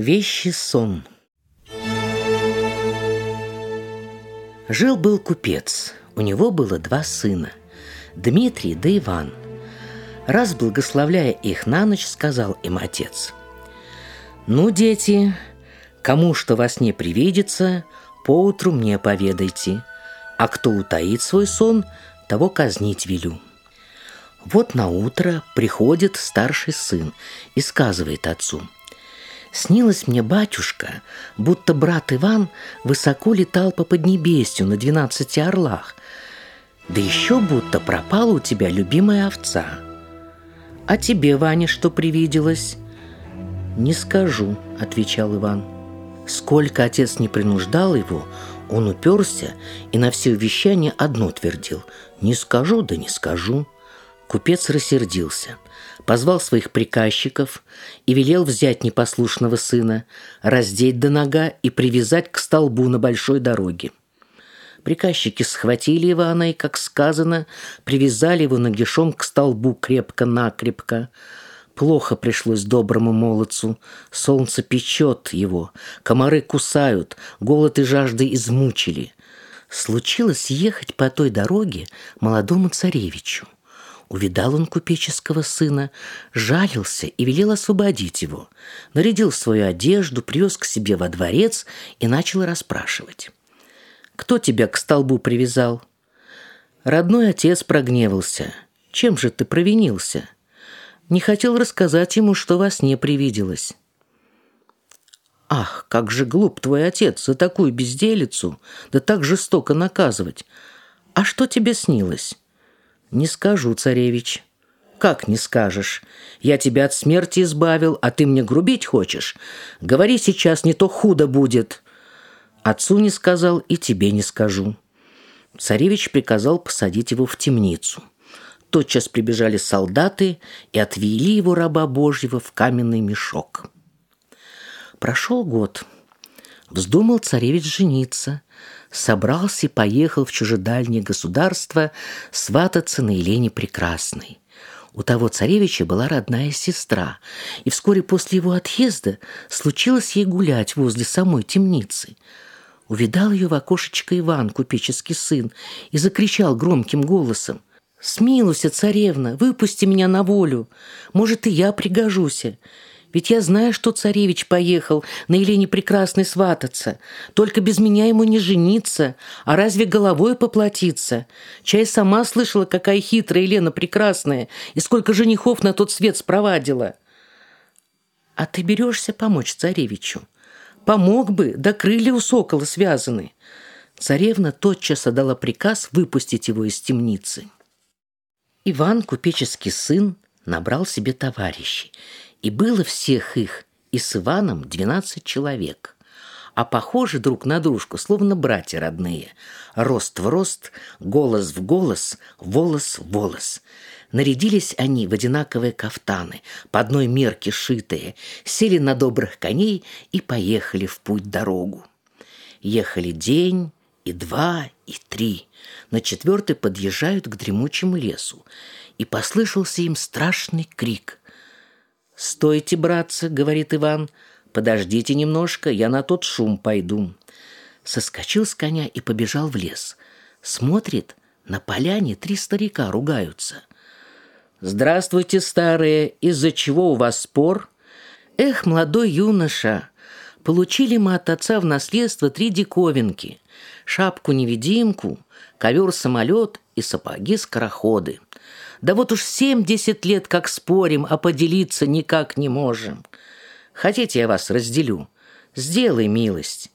Вещий сон. Жил-был купец. У него было два сына – Дмитрий да Иван. Раз, благословляя их на ночь, сказал им отец – «Ну, дети, кому что во сне привидится, поутру мне поведайте, а кто утаит свой сон, того казнить велю». Вот на утро приходит старший сын и сказывает отцу – Снилось мне, батюшка, будто брат Иван высоко летал по Поднебесью на двенадцати орлах. Да еще будто пропала у тебя любимая овца. А тебе, Ваня, что привиделось? Не скажу, отвечал Иван. Сколько отец не принуждал его, он уперся и на все увещания одно твердил. Не скажу, да не скажу. Купец рассердился, позвал своих приказчиков и велел взять непослушного сына, раздеть до нога и привязать к столбу на большой дороге. Приказчики схватили Ивана и, как сказано, привязали его нагишом к столбу крепко-накрепко. Плохо пришлось доброму молодцу. Солнце печет его, комары кусают, голод и жажды измучили. Случилось ехать по той дороге молодому царевичу – Увидал он купеческого сына, жалился и велел освободить его. Нарядил свою одежду, привез к себе во дворец и начал расспрашивать. «Кто тебя к столбу привязал?» Родной отец прогневался. «Чем же ты провинился?» Не хотел рассказать ему, что во сне привиделось. «Ах, как же глуп твой отец за такую безделицу, да так жестоко наказывать! А что тебе снилось?» «Не скажу, царевич». «Как не скажешь? Я тебя от смерти избавил, а ты мне грубить хочешь? Говори сейчас, не то худо будет». «Отцу не сказал и тебе не скажу». Царевич приказал посадить его в темницу. Тотчас прибежали солдаты и отвели его, раба Божьего, в каменный мешок. Прошел год. Вздумал царевич жениться – собрался и поехал в чужедальнее государство свататься на Елене Прекрасной. У того царевича была родная сестра, и вскоре после его отъезда случилось ей гулять возле самой темницы. Увидал ее в окошечко Иван, купеческий сын, и закричал громким голосом. «Смилуйся, царевна, выпусти меня на волю. Может, и я пригожуся. Ведь я знаю, что царевич поехал на Елене Прекрасной свататься. Только без меня ему не жениться. А разве головой поплатиться? Чай сама слышала, какая хитрая Елена Прекрасная и сколько женихов на тот свет спровадила. А ты берешься помочь царевичу? Помог бы, да крылья у сокола связаны. Царевна тотчас отдала приказ выпустить его из темницы. Иван, купеческий сын, набрал себе товарищей – и было всех их и с Иваном двенадцать человек, а похожи друг на дружку, словно братья родные. Рост в рост, голос в голос, волос в волос. Нарядились они в одинаковые кафтаны, по одной мерке шитые, сели на добрых коней и поехали в путь-дорогу. Ехали день, и два, и три. На четвертый подъезжают к дремучему лесу, и послышался им страшный крик. «Стойте, братцы», — говорит Иван, — «подождите немножко, я на тот шум пойду». Соскочил с коня и побежал в лес. Смотрит, на поляне три старика ругаются. «Здравствуйте, старые, из-за чего у вас спор?» «Эх, молодой юноша, получили мы от отца в наследство три диковинки. Шапку-невидимку, ковер-самолет и сапоги-скороходы. Да вот уж семь-десять лет как спорим, а поделиться никак не можем. Хотите, я вас разделю? Сделай милость».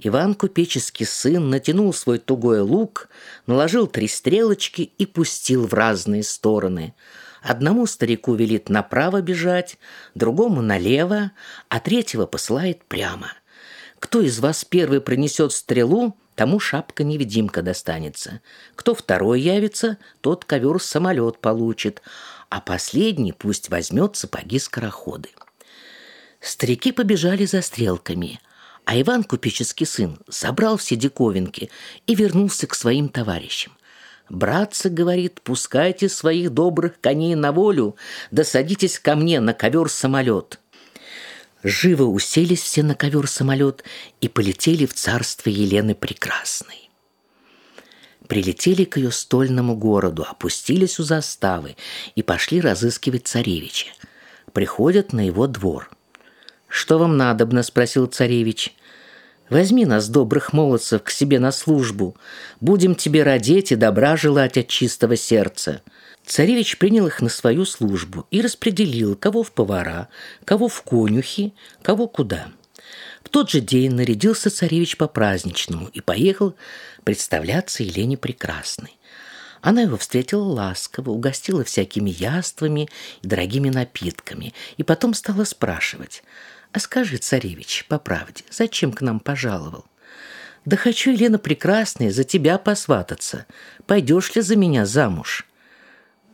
Иван Купеческий сын натянул свой тугой лук, наложил три стрелочки и пустил в разные стороны. Одному старику велит направо бежать, другому налево, а третьего посылает прямо. Кто из вас первый пронесет стрелу, тому шапка-невидимка достанется. Кто второй явится, тот ковер-самолет получит, а последний пусть возьмет сапоги-скороходы. Старики побежали за стрелками, а Иван, купеческий сын, забрал все диковинки и вернулся к своим товарищам. «Братцы, — говорит, — пускайте своих добрых коней на волю, да садитесь ко мне на ковер-самолет». Живо уселись все на ковер-самолет и полетели в царство Елены Прекрасной. Прилетели к ее стольному городу, опустились у заставы и пошли разыскивать царевича. Приходят на его двор. «Что вам надобно?» – спросил царевич. «Возьми нас, добрых молодцев, к себе на службу. Будем тебе родить и добра желать от чистого сердца». Царевич принял их на свою службу и распределил, кого в повара, кого в конюхи, кого куда. В тот же день нарядился царевич по-праздничному и поехал представляться Елене Прекрасной. Она его встретила ласково, угостила всякими яствами и дорогими напитками, и потом стала спрашивать, «А скажи, царевич, по правде, зачем к нам пожаловал?» «Да хочу, Елена Прекрасная, за тебя посвататься. Пойдешь ли за меня замуж?»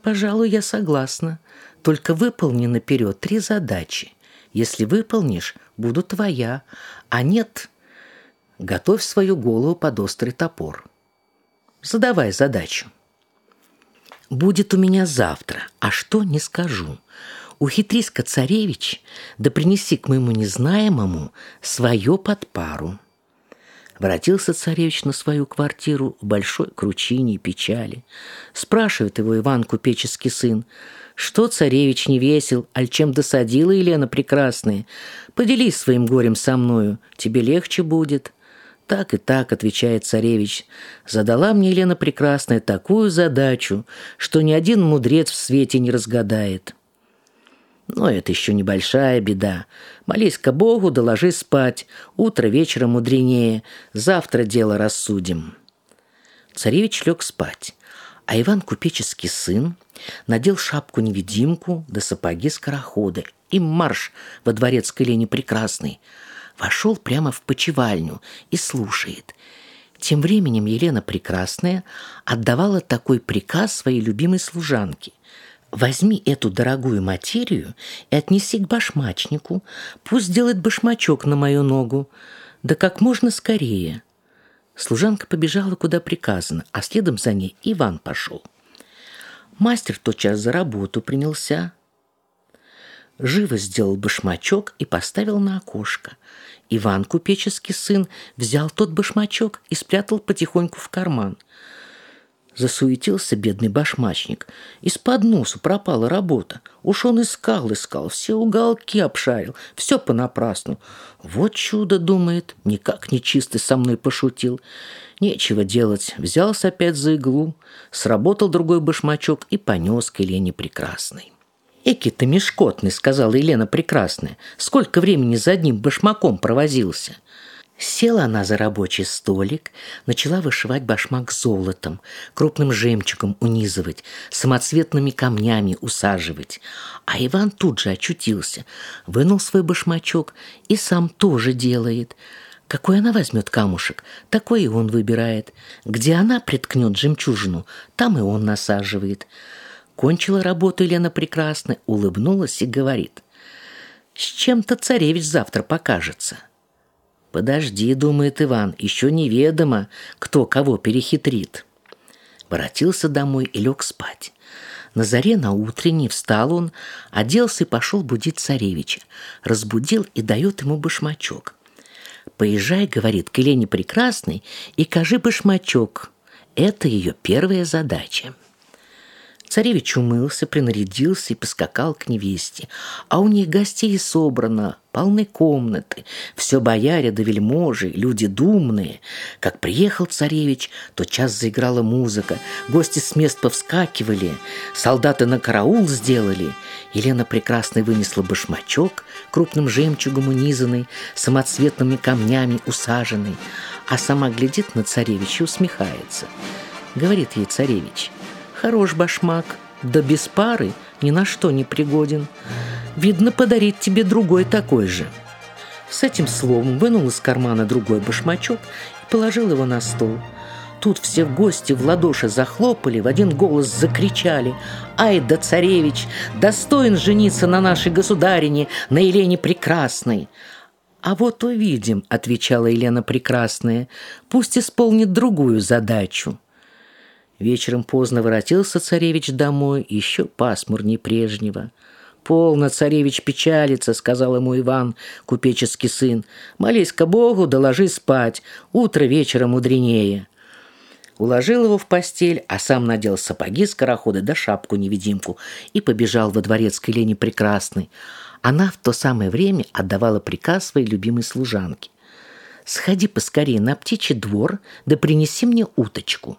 Пожалуй, я согласна. Только выполни наперед три задачи. Если выполнишь, буду твоя. А нет, готовь свою голову под острый топор. Задавай задачу. Будет у меня завтра, а что не скажу. Ухитрись-ка, царевич, да принеси к моему незнаемому свое под пару. Воротился царевич на свою квартиру в большой кручине и печали. Спрашивает его Иван, купеческий сын, «Что, царевич, не весел, аль чем досадила Елена Прекрасная? Поделись своим горем со мною, тебе легче будет». «Так и так», — отвечает царевич, — «задала мне Елена Прекрасная такую задачу, что ни один мудрец в свете не разгадает». Но это еще небольшая беда. Молись-ка Богу, доложи спать. Утро вечера мудренее. Завтра дело рассудим. Царевич лег спать, а Иван, купеческий сын, надел шапку-невидимку да сапоги скорохода и марш во дворец к Елене Прекрасной. Вошел прямо в почевальню и слушает. Тем временем Елена Прекрасная отдавала такой приказ своей любимой служанке – Возьми эту дорогую материю и отнеси к башмачнику. Пусть сделает башмачок на мою ногу. Да как можно скорее. Служанка побежала, куда приказано, а следом за ней Иван пошел. Мастер тотчас за работу принялся. Живо сделал башмачок и поставил на окошко. Иван, купеческий сын, взял тот башмачок и спрятал потихоньку в карман – Засуетился бедный башмачник. Из-под носу пропала работа. Уж он искал, искал, все уголки обшарил, все понапрасну. Вот чудо, думает, никак не чистый со мной пошутил. Нечего делать, взялся опять за иглу, сработал другой башмачок и понес к Елене Прекрасной. «Эки ты мешкотный», — сказала Елена Прекрасная. «Сколько времени за одним башмаком провозился?» Села она за рабочий столик, начала вышивать башмак золотом, крупным жемчугом унизывать, самоцветными камнями усаживать. А Иван тут же очутился, вынул свой башмачок и сам тоже делает. Какой она возьмет камушек, такой и он выбирает. Где она приткнет жемчужину, там и он насаживает. Кончила работу Елена прекрасно, улыбнулась и говорит. «С чем-то царевич завтра покажется». «Подожди», — думает Иван, — «еще неведомо, кто кого перехитрит». Воротился домой и лег спать. На заре на утренней встал он, оделся и пошел будить царевича. Разбудил и дает ему башмачок. «Поезжай», — говорит, — «к Елене Прекрасной и кажи башмачок». Это ее первая задача. Царевич умылся, принарядился и поскакал к невесте. А у них гостей собрано, полны комнаты. Все бояре да вельможи, люди думные. Как приехал царевич, то час заиграла музыка. Гости с мест повскакивали, солдаты на караул сделали. Елена прекрасно вынесла башмачок, крупным жемчугом унизанный, самоцветными камнями усаженный. А сама глядит на царевича и усмехается. Говорит ей царевич – Хорош башмак, да без пары ни на что не пригоден. Видно, подарить тебе другой такой же. С этим словом вынул из кармана другой башмачок и положил его на стол. Тут все гости в ладоши захлопали, в один голос закричали «Ай да царевич, достоин жениться на нашей государине, на Елене Прекрасной!» «А вот увидим», — отвечала Елена Прекрасная, «пусть исполнит другую задачу». Вечером поздно воротился царевич домой, еще пасмурней прежнего. «Полно, царевич печалится», — сказал ему Иван, купеческий сын. «Молись-ка Богу, доложи спать, утро вечера мудренее». Уложил его в постель, а сам надел сапоги скороходы да шапку-невидимку и побежал во дворец к Елене Прекрасной. Она в то самое время отдавала приказ своей любимой служанке. «Сходи поскорее на птичий двор, да принеси мне уточку».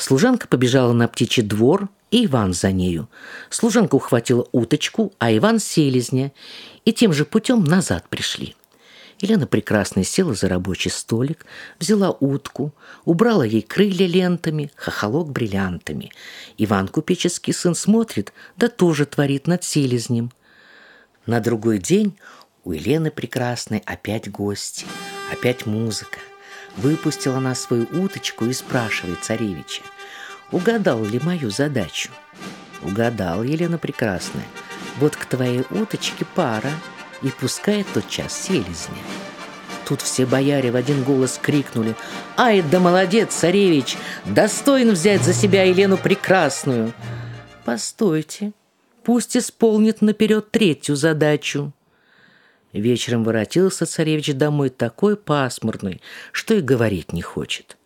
Служанка побежала на птичий двор, и Иван за нею. Служанка ухватила уточку, а Иван — селезня, и тем же путем назад пришли. Елена прекрасно села за рабочий столик, взяла утку, убрала ей крылья лентами, хохолок бриллиантами. Иван, купеческий сын, смотрит, да тоже творит над селезнем. На другой день у Елены прекрасной опять гости, опять музыка. Выпустила она свою уточку и спрашивает царевича, угадал ли мою задачу. Угадал, Елена Прекрасная. Вот к твоей уточке пара — и пускай тот час селезня. Тут все бояре в один голос крикнули «Ай, да молодец, царевич! Достоин взять за себя Елену Прекрасную!» «Постойте, пусть исполнит наперед третью задачу». Вечером воротился царевич домой такой пасмурный, что и говорить не хочет.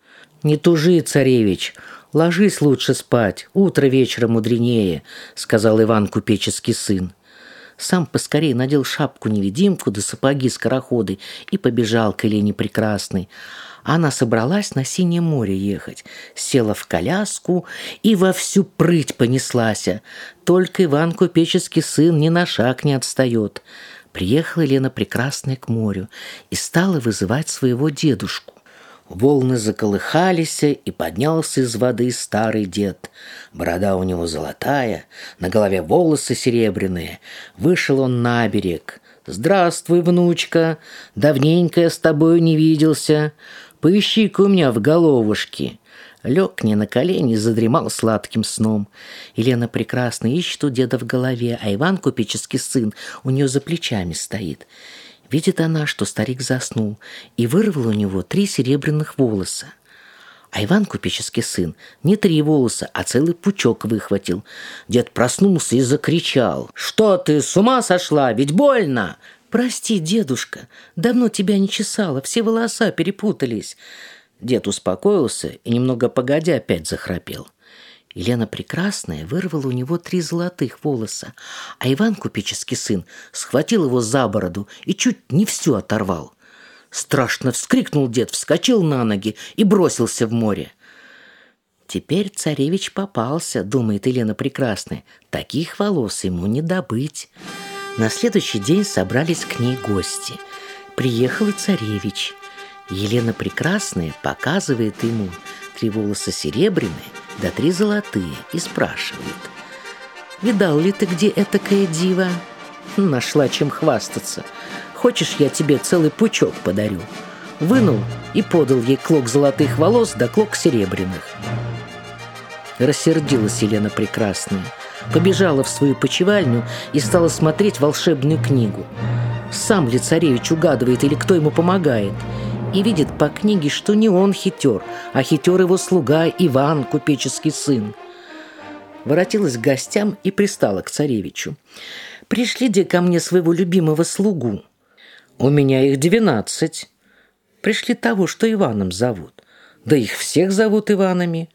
«Не тужи, царевич, ложись лучше спать, утро вечера мудренее», — сказал Иван купеческий сын сам поскорее надел шапку-невидимку да сапоги-скороходы и побежал к Елене Прекрасной. Она собралась на Синее море ехать, села в коляску и во всю прыть понеслась. Только Иван Купеческий сын ни на шаг не отстает. Приехала Елена Прекрасная к морю и стала вызывать своего дедушку. Волны заколыхались, и поднялся из воды старый дед. Борода у него золотая, на голове волосы серебряные. Вышел он на берег. «Здравствуй, внучка! Давненько я с тобой не виделся. Поищи-ка у меня в головушке». Лег не на колени, задремал сладким сном. Елена прекрасно ищет у деда в голове, а Иван, купеческий сын, у нее за плечами стоит. Видит она, что старик заснул, и вырвал у него три серебряных волоса. А Иван, купеческий сын, не три волоса, а целый пучок выхватил. Дед проснулся и закричал. «Что ты, с ума сошла? Ведь больно!» «Прости, дедушка, давно тебя не чесала, все волоса перепутались». Дед успокоился и немного погодя опять захрапел. Елена Прекрасная вырвала у него три золотых волоса, а Иван, купеческий сын, схватил его за бороду и чуть не всю оторвал. Страшно вскрикнул дед, вскочил на ноги и бросился в море. «Теперь царевич попался», — думает Елена Прекрасная. «Таких волос ему не добыть». На следующий день собрались к ней гости. Приехал и царевич. Елена Прекрасная показывает ему три волоса серебряные, да три золотые, и спрашивает. «Видал ли ты где этакая дива?» Нашла чем хвастаться. «Хочешь, я тебе целый пучок подарю?» Вынул и подал ей клок золотых волос да клок серебряных. Рассердилась Елена Прекрасная. Побежала в свою почевальню и стала смотреть волшебную книгу. Сам ли царевич угадывает или кто ему помогает – и видит по книге, что не он хитер, а хитер его слуга Иван, купеческий сын. Воротилась к гостям и пристала к царевичу. «Пришли где ко мне своего любимого слугу?» «У меня их двенадцать». «Пришли того, что Иваном зовут». «Да их всех зовут Иванами».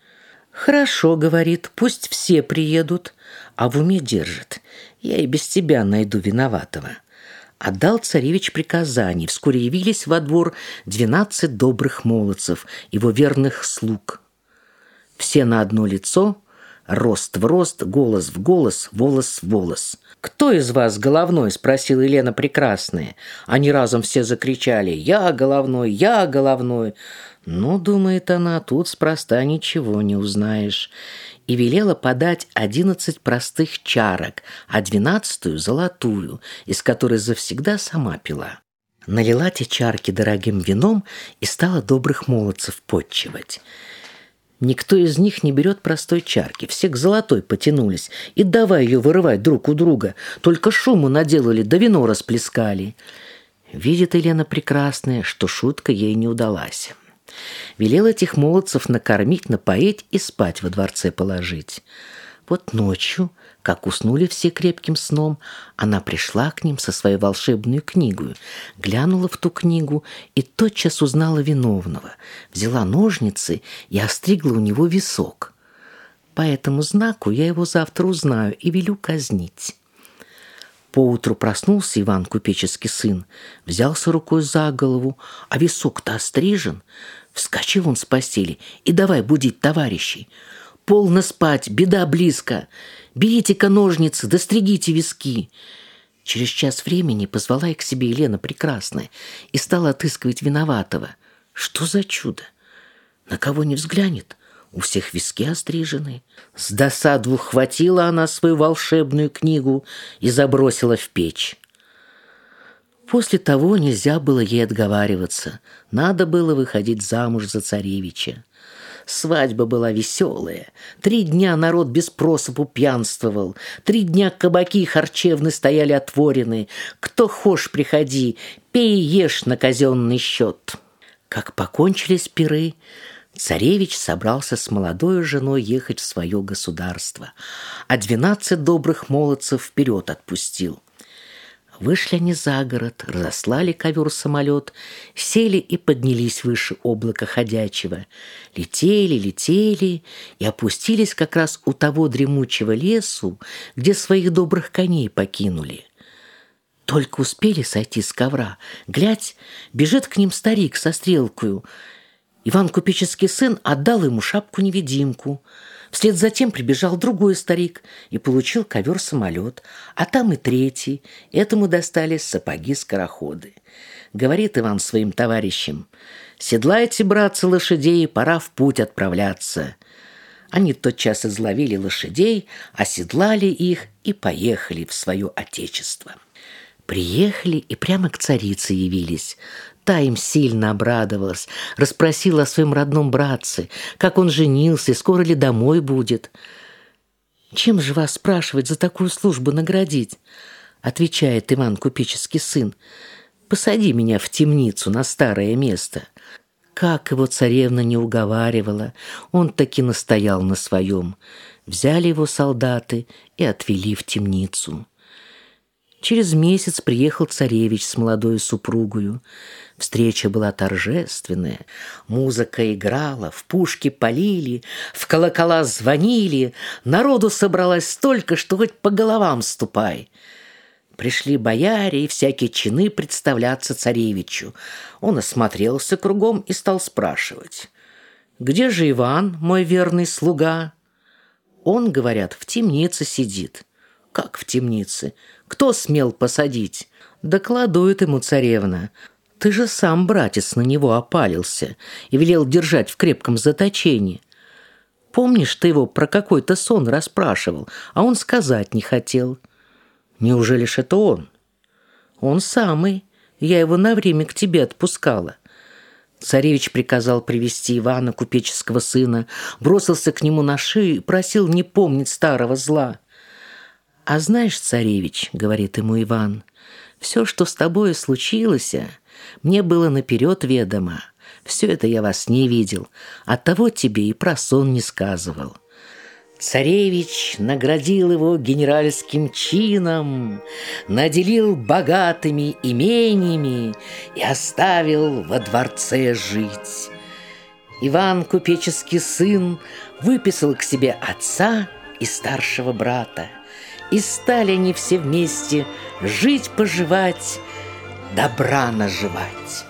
«Хорошо», — говорит, — «пусть все приедут, а в уме держит. Я и без тебя найду виноватого». Отдал царевич приказание. Вскоре явились во двор двенадцать добрых молодцев, его верных слуг. Все на одно лицо, рост в рост, голос в голос, волос в волос. «Кто из вас головной?» – спросила Елена Прекрасная. Они разом все закричали «Я головной! Я головной!» Ну, думает она, тут спроста ничего не узнаешь и велела подать одиннадцать простых чарок, а двенадцатую — золотую, из которой завсегда сама пила. Налила те чарки дорогим вином и стала добрых молодцев подчивать. Никто из них не берет простой чарки, все к золотой потянулись, и давай ее вырывать друг у друга, только шуму наделали, да вино расплескали. Видит Елена Прекрасная, что шутка ей не удалась. Велел этих молодцев накормить, напоить и спать во дворце положить. Вот ночью, как уснули все крепким сном, она пришла к ним со своей волшебной книгой, глянула в ту книгу и тотчас узнала виновного, взяла ножницы и остригла у него висок. По этому знаку я его завтра узнаю и велю казнить. Поутру проснулся Иван, купеческий сын, взялся рукой за голову, а висок-то острижен. Вскочил он с постели и давай будить товарищей – Полно спать, беда близко. Берите-ка ножницы, достригите виски. Через час времени позвала их к себе Елена Прекрасная и стала отыскивать виноватого. Что за чудо? На кого не взглянет, у всех виски острижены. С досаду хватила она свою волшебную книгу и забросила в печь. После того нельзя было ей отговариваться. Надо было выходить замуж за царевича. Свадьба была веселая. Три дня народ без просыпу пьянствовал. Три дня кабаки и харчевны стояли отворены. Кто хошь приходи, пей и ешь на казенный счет. Как покончились пиры, царевич собрался с молодой женой ехать в свое государство, а двенадцать добрых молодцев вперед отпустил – Вышли они за город, разослали ковер-самолет, сели и поднялись выше облака ходячего. Летели, летели и опустились как раз у того дремучего лесу, где своих добрых коней покинули. Только успели сойти с ковра. Глядь, бежит к ним старик со стрелкою. Иван Купеческий сын отдал ему шапку-невидимку — Вслед за тем прибежал другой старик и получил ковер-самолет, а там и третий. Этому достались сапоги-скороходы. Говорит Иван своим товарищам, «Седлайте, братцы, лошадей, пора в путь отправляться». Они тотчас изловили лошадей, оседлали их и поехали в свое отечество. Приехали и прямо к царице явились. Та им сильно обрадовалась, расспросила о своем родном братце, как он женился и скоро ли домой будет. «Чем же вас спрашивать за такую службу наградить?» Отвечает Иван Купеческий сын. «Посади меня в темницу на старое место». Как его царевна не уговаривала, он таки настоял на своем. Взяли его солдаты и отвели в темницу. Через месяц приехал царевич с молодой супругою. Встреча была торжественная. Музыка играла, в пушки полили, в колокола звонили. Народу собралось столько, что хоть по головам ступай. Пришли бояре и всякие чины представляться царевичу. Он осмотрелся кругом и стал спрашивать. «Где же Иван, мой верный слуга?» Он, говорят, в темнице сидит. Как в темнице? Кто смел посадить? Докладует ему царевна. Ты же сам, братец, на него опалился и велел держать в крепком заточении. Помнишь, ты его про какой-то сон расспрашивал, а он сказать не хотел? Неужели ж это он? Он самый. Я его на время к тебе отпускала. Царевич приказал привести Ивана, купеческого сына, бросился к нему на шею и просил не помнить старого зла. «А знаешь, царевич, — говорит ему Иван, — все, что с тобой случилось, мне было наперед ведомо. Все это я вас не видел, оттого тебе и про сон не сказывал». Царевич наградил его генеральским чином, наделил богатыми имениями и оставил во дворце жить. Иван, купеческий сын, выписал к себе отца и старшего брата – и стали они все вместе жить-поживать, добра наживать.